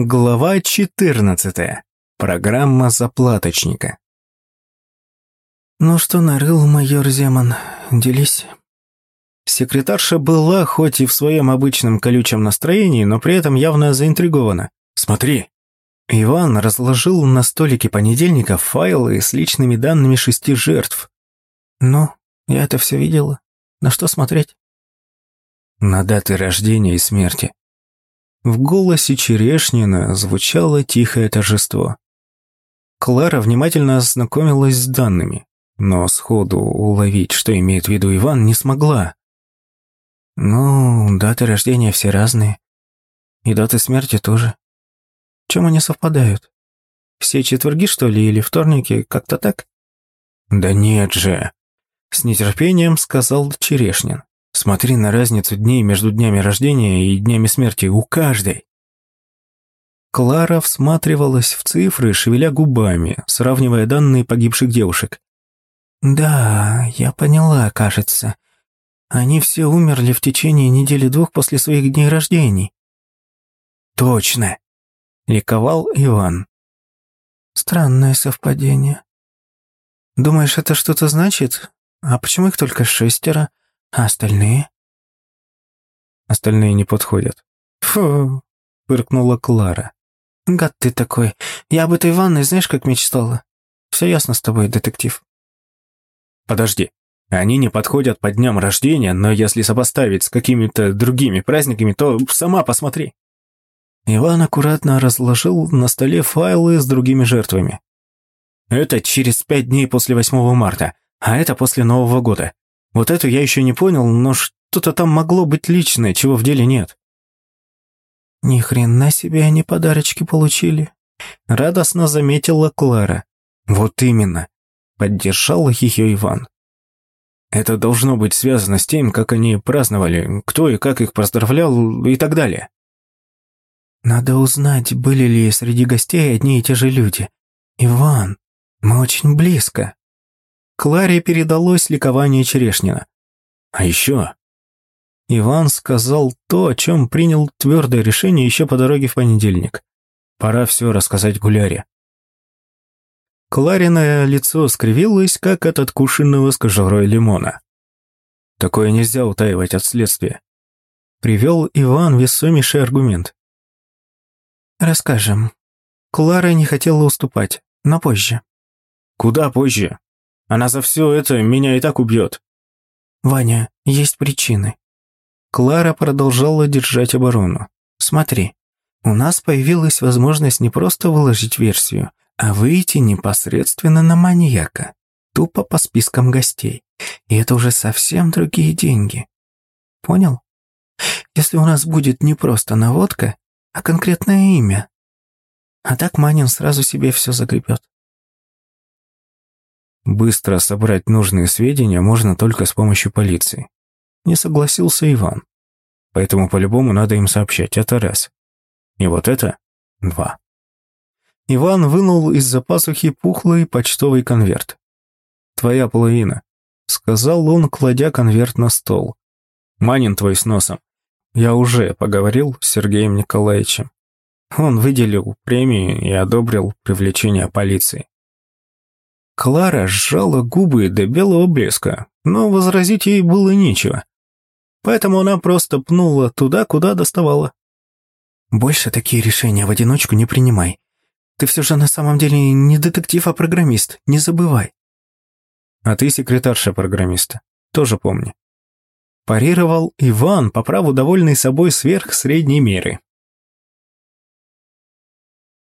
Глава 14. Программа заплаточника. «Ну что нарыл, майор Земан? Делись». Секретарша была хоть и в своем обычном колючем настроении, но при этом явно заинтригована. «Смотри». Иван разложил на столике понедельника файлы с личными данными шести жертв. «Ну, я это все видела. На что смотреть?» «На даты рождения и смерти», в голосе Черешнина звучало тихое торжество. Клара внимательно ознакомилась с данными, но сходу уловить, что имеет в виду Иван, не смогла. Ну, даты рождения все разные. И даты смерти тоже. Чем они совпадают? Все четверги, что ли, или вторники, как-то так? Да нет же, с нетерпением сказал Черешнин. Смотри на разницу дней между днями рождения и днями смерти у каждой. Клара всматривалась в цифры, шевеля губами, сравнивая данные погибших девушек. «Да, я поняла, кажется. Они все умерли в течение недели-двух после своих дней рождений». «Точно!» — ликовал Иван. «Странное совпадение. Думаешь, это что-то значит? А почему их только шестеро? А остальные? Остальные не подходят. Фу, фыркнула Клара. Гад ты такой. Я об этой ванной знаешь, как мечтала. Все ясно с тобой, детектив. Подожди. Они не подходят по дням рождения, но если сопоставить с какими-то другими праздниками, то сама посмотри. Иван аккуратно разложил на столе файлы с другими жертвами. Это через пять дней после 8 марта, а это после Нового года. Вот эту я еще не понял, но что-то там могло быть личное, чего в деле нет. Ни хрена себе они подарочки получили, радостно заметила Клара. Вот именно, поддержал ее Иван. Это должно быть связано с тем, как они праздновали, кто и как их поздравлял и так далее. Надо узнать, были ли среди гостей одни и те же люди. Иван, мы очень близко. Кларе передалось ликование Черешнина. А еще... Иван сказал то, о чем принял твердое решение еще по дороге в понедельник. Пора все рассказать Гуляре. Клариное лицо скривилось, как от откушенного с кожурой лимона. Такое нельзя утаивать от следствия. Привел Иван весомейший аргумент. «Расскажем. Клара не хотела уступать, но позже». «Куда позже? Она за все это меня и так убьет». «Ваня, есть причины». Клара продолжала держать оборону. «Смотри, у нас появилась возможность не просто выложить версию, а выйти непосредственно на маньяка, тупо по спискам гостей. И это уже совсем другие деньги. Понял? Если у нас будет не просто наводка, а конкретное имя. А так Манин сразу себе все загребет. Быстро собрать нужные сведения можно только с помощью полиции. Не согласился Иван. Поэтому по-любому надо им сообщать, это раз. И вот это два. Иван вынул из-за пасухи пухлый почтовый конверт. «Твоя половина», — сказал он, кладя конверт на стол. «Манин твой с носом. Я уже поговорил с Сергеем Николаевичем. Он выделил премию и одобрил привлечение полиции. Клара сжала губы до белого блеска, но возразить ей было нечего. Поэтому она просто пнула туда, куда доставала. «Больше такие решения в одиночку не принимай. Ты все же на самом деле не детектив, а программист, не забывай». «А ты секретарша программиста, тоже помни». Парировал Иван, по праву довольный собой сверх средней меры.